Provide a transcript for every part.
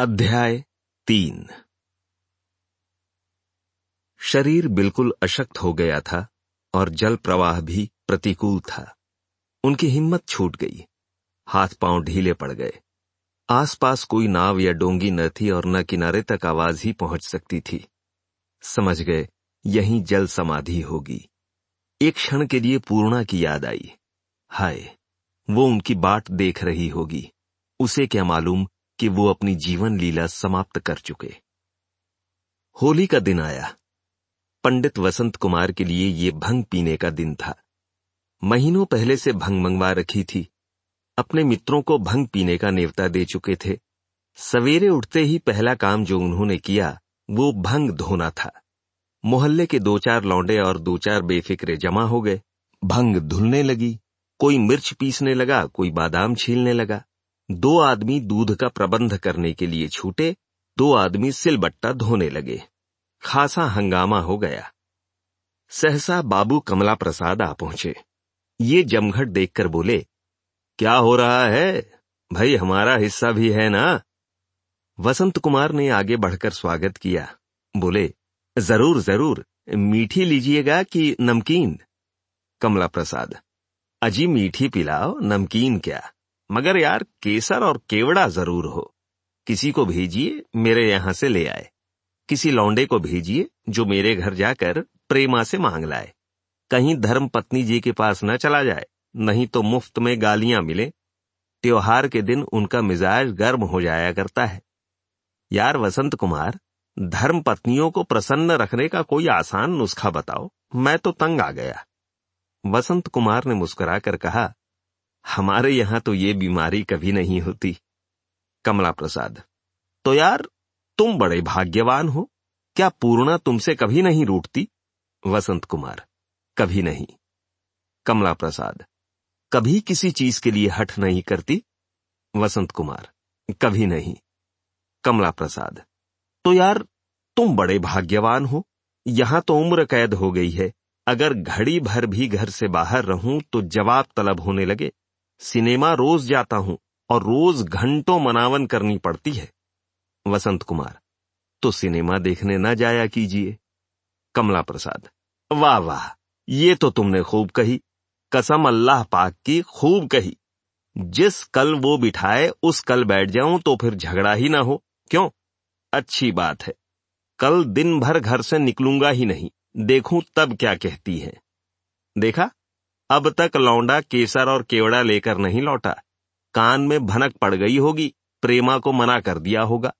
अध्याय तीन। शरीर बिल्कुल अशक्त हो गया था और जल प्रवाह भी प्रतिकूल था। उनकी हिम्मत छूट गई। हाथ पाँव ढीले पड़ गए। आसपास कोई नाव या डोंगी न थी और न किनारे तक आवाज़ ही पहुँच सकती थी। समझ गए, यहीं जल समाधि होगी। एक क्षण के लिए पूर्णा की याद आई। हाय, वो उनकी बाट देख रही होगी। उसे क्या मालूम कि वो अपनी जीवन लीला समाप्त कर चुके। होली का दिन आया। पंडित वसंत कुमार के लिए ये भंग पीने का दिन था। महीनों पहले से भंग मंगवा रखी थी। अपने मित्रों को भंग पीने का नेवता दे चुके थे। सवेरे उठते ही पहला काम जो उन्होंने किया, वो भंग धोना था। मोहल्ले के दो चार लौंडे और दो चार बेफिक्रे जमा हो गए। भंग धुलने लगी। कोई मिर्च पीसने लगा, कोई बादाम छीलने लगा। दो आदमी दूध का प्रबंध करने के लिए छूटे, दो आदमी सिलबट्टा धोने लगे। खासा हंगामा हो गया। सहसा बाबू कमला प्रसाद आ पहुँचे। ये जमघट देखकर बोले, क्या हो रहा है? भाई, हमारा हिस्सा भी है ना? वसंत कुमार ने आगे बढ़कर स्वागत किया। बोले, ज़रूर ज़रूर, मीठी लीजिएगा कि नमकीन? कमला प्रसाद अजी मीठी पिलाओ, नमकीन क्या? मगर यार केसर और केवड़ा ज़रूर हो। किसी को भेजिए, मेरे यहाँ से ले आए। किसी लौंडे को भेजिए, जो मेरे घर जाकर प्रेमा से मांग लाए। कहीं धर्म पत्नी जी के पास न चला जाए, नहीं तो मुफ़्त में गालियाँ मिले। त्योहार के दिन उनका मिजाज गर्म हो जाया करता है। यार वसंत कुमार, धर्म पत्नियों को प्रसन्न रखने का कोई आसान नुस्खा बताओ, मैं तो तंग आ गया। वसंत कुमार ने मुस्कुराकर कहा हमारे यहाँ तो ये बीमारी कभी नहीं होती। कमला प्रसाद तो यार तुम बड़े भाग्यवान हो। क्या पूर्णा तुमसे कभी नहीं रूठती? वसंत कुमार, कभी नहीं। कमला प्रसाद, कभी किसी चीज़ के लिए हठ नहीं करती। वसंत कुमार, कभी नहीं। कमला प्रसाद तो यार तुम बड़े भाग्यवान हो। यहाँ तो उम्र कैद हो गई है। अगर घड़ी भर भी घर से बाहर रहूँ तो जवाब तलब होने लगे। सिनेमा रोज जाता हूँ और रोज घंटों मनावन करनी पड़ती है। वसंत कुमार तो सिनेमा देखने ना जाया कीजिए। कमला प्रसाद, वाह वाह, ये तो तुमने खूब कही। कसम अल्लाह पाक की खूब कही। जिस कल वो बिठाए, उस कल बैठ जाऊँ तो फिर झगड़ा ही ना हो। क्यों? अच्छी बात है। कल दिन भर घर से निकलूँगा ही नहीं। देखूँ तब क्या कहती है। देखा? अब तक लौंडा, केसर और केवड़ा लेकर नहीं लौटा। कान में भनक पड़ गई होगी, प्रेमा को मना कर दिया होगा।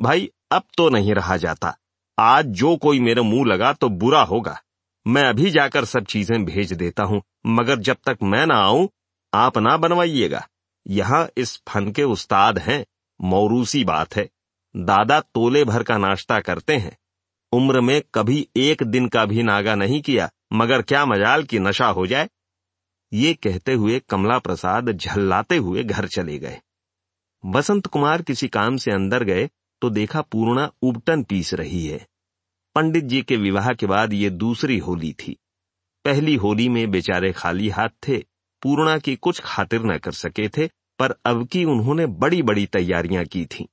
भाई, अब तो नहीं रहा जाता। आज जो कोई मेरे मुँह लगा तो बुरा होगा। मैं अभी जाकर सब चीज़ें भेज देता हूँ, मगर जब तक मैं ना आऊँ, आप ना बनवाइएगा। यहाँ इस फन के उस्ताद हैं मौरूसी बात है। दादा तोले भर का नाश्ता करते हैं। उम्र में कभी एक दिन का भी नागा नहीं किया, मगर क्या मजाल की नशा हो जाए? ये कहते हुए कमला प्रसाद झल्लाते हुए घर चले गए। बसंत कुमार किसी काम से अंदर गए तो देखा पूर्णा उबटन पीस रही है। पंडित जी के विवाह के बाद ये दूसरी होली थी। पहली होली में बेचारे खाली हाथ थे, पूर्णा की कुछ खातिर न कर सके थे, पर अब की उन्होंने बड़ी बड़ी तैयारियाँ की थीं।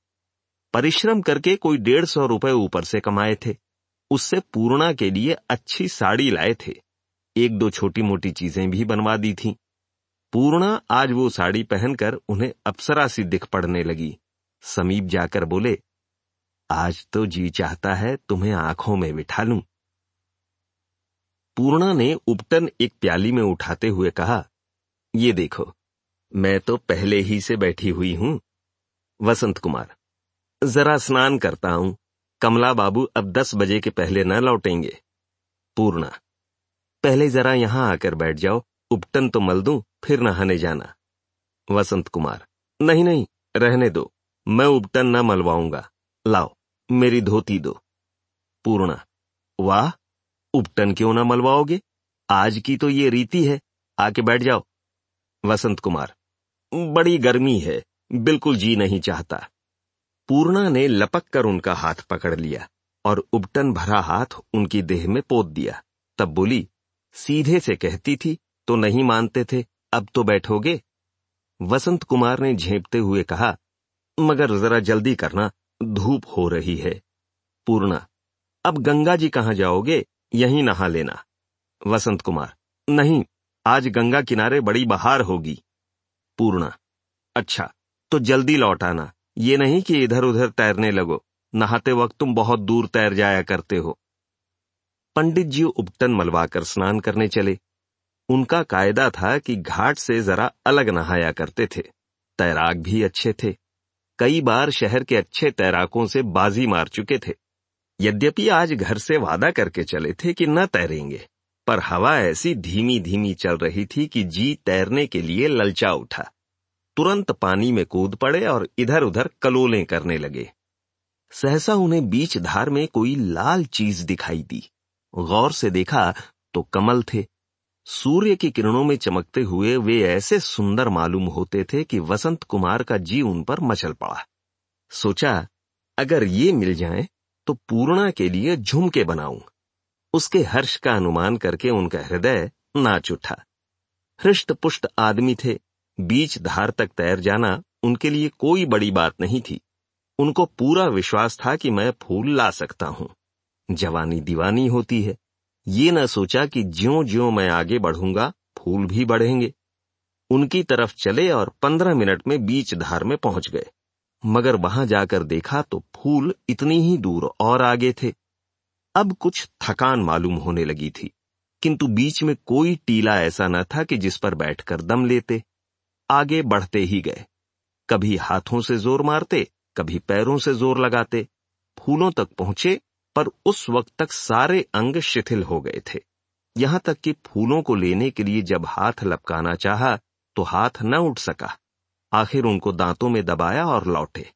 परिश्रम करके कोई डेढ़ सौ रुपए ऊपर से कमाए थे। उससे पूर्णा के लिए अच्छी साड़ी लाए थे। एक दो छोटी मोटी चीज़ें भी बनवा दी थीं। पूर्णा आज वो साड़ी पहनकर उन्हें अप्सरा सी दिख पड़ने लगी। समीप जाकर बोले, आज तो जी चाहता है तुम्हें आँखों में बिठा लूँ। पूर्णा ने उपटन एक प्याली में उठाते हुए कहा, ये देखो, मैं तो पहले ही से बैठी हुई हूँ। वसंत कुमार, जरा स्नान करता हूँ। कमला बाबू अब दस बजे के पहले न लौटेंगे। पूर्णा पहले जरा यहाँ आकर बैठ जाओ, उपटन तो मल दूँ, फिर नहाने जाना। वसंत कुमार, नहीं नहीं, रहने दो, मैं उपटन न मलवाऊँगा। लाओ, मेरी धोती दो। पूर्णा, वाह, उपटन क्यों ना मलवाओगे? आज की तो ये रीति है, आके बैठ जाओ। वसंत कुमार, बड़ी गर्मी है, बिल्कुल जी नहीं चाहता। पूर्णा ने लपक कर उनका हाथ पकड़ लिया और उपटन भरा हाथ उनकी देह में पोत दिया। तब बोली सीधे से कहती थी तो नहीं मानते थे, अब तो बैठोगे? वसंत कुमार ने झेपते हुए कहा, मगर जरा जल्दी करना, धूप हो रही है। पूर्णा, अब गंगा जी कहाँ जाओगे, यहीं नहा लेना। वसंत कुमार, नहीं, आज गंगा किनारे बड़ी बहार होगी। पूर्णा अच्छा तो जल्दी लौट आना, ये नहीं कि इधर उधर तैरने लगो, नहाते वक्त तुम बहुत दूर तैर जाया करते हो। पंडित जी उपटन मलवाकर स्नान करने चले। उनका कायदा था कि घाट से जरा अलग नहाया करते थे। तैराक भी अच्छे थे। कई बार शहर के अच्छे तैराकों से बाजी मार चुके थे। यद्यपि आज घर से वादा करके चले थे कि न तैरेंगे, पर हवा ऐसी धीमी धीमी चल रही थी कि जी तैरने के लिए ललचा उठा। तुरंत पानी में कूद पड़े और इधर उधर कलोलें करने लगे। सहसा उन्हें बीच धार में कोई लाल चीज़ दिखाई दी। गौर से देखा तो कमल थे। सूर्य की किरणों में चमकते हुए वे ऐसे सुंदर मालूम होते थे कि वसंत कुमार का जी उन पर मचल पड़ा। सोचा, अगर ये मिल जाए तो पूर्णा के लिए झुमके बनाऊँ। उसके हर्ष का अनुमान करके उनका हृदय नाच उठा। हृष्ट पुष्ट आदमी थे। बीच धार तक तैर जाना उनके लिए कोई बड़ी बात नहीं थी। उनको पूरा विश्वास था कि मैं फूल ला सकता हूँ। जवानी दीवानी होती है। ये न सोचा कि ज्यो ज्यो मैं आगे बढ़ूँगा, फूल भी बढ़ेंगे। उनकी तरफ़ चले और पंद्रह मिनट में बीच धार में पहुँच गए। मगर वहाँ जाकर देखा तो फूल इतनी ही दूर और आगे थे। अब कुछ थकान मालूम होने लगी थी, किंतु बीच में कोई टीला ऐसा न था कि जिस पर बैठकर दम लेते। आगे बढ़ते ही गए। कभी हाथों से ज़ोर मारते, कभी पैरों से ज़ोर लगाते। फूलों तक पहुँचे पर उस वक्त तक सारे अंग शिथिल हो गए थे। यहाँ तक कि फूलों को लेने के लिए जब हाथ लपकाना चाहा तो हाथ न उठ सका। आखिर उनको दांतों में दबाया और लौटे।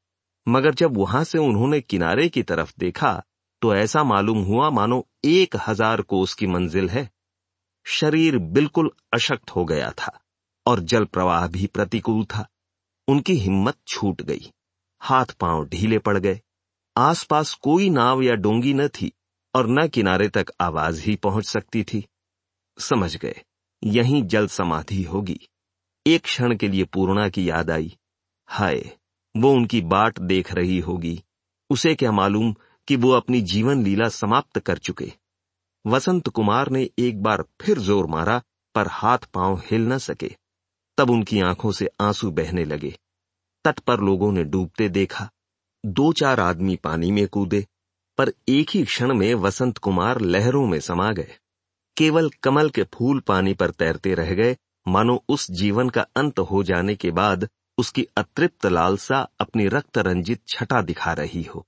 मगर जब वहाँ से उन्होंने किनारे की तरफ़ देखा तो ऐसा मालूम हुआ, मानो एक हज़ार कोस की मंजिल है। शरीर बिल्कुल अशक्त हो गया था, और जल प्रवाह भी प्रतिकूल था। उनकी हिम्मत छूट गई। हाथ पाँव ढीले पड़ गए। आसपास कोई नाव या डोंगी न थी और न किनारे तक आवाज़ ही पहुँच सकती थी। समझ गए, यहीं जल समाधि होगी। एक क्षण के लिए पूर्णा की याद आई। हाय, वो उनकी बाट देख रही होगी। उसे क्या मालूम कि वो अपनी जीवन लीला समाप्त कर चुके। वसंत कुमार ने एक बार फिर ज़ोर मारा, पर हाथ पाँव हिल न सके। तब उनकी आँखों से आँसू बहने लगे। तट पर लोगों ने डूबते देखा। दो चार आदमी पानी में कूदे, पर एक ही क्षण में वसंत कुमार लहरों में समा गए। केवल कमल के फूल पानी पर तैरते रह गए, मानो उस जीवन का अंत हो जाने के बाद उसकी अतृप्त लालसा अपनी रक्त रंजित छटा दिखा रही हो।